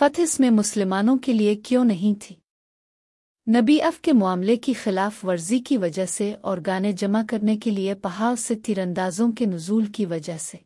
فتح اس میں مسلمانوں کے لیے کیوں نہیں تھی؟ نبی اف کے معاملے کی خلاف ورزی کی وجہ سے اور گانے جمع کرنے کے لیے پہاڑ سے تیر اندازوں کے نزول کی وجہ سے۔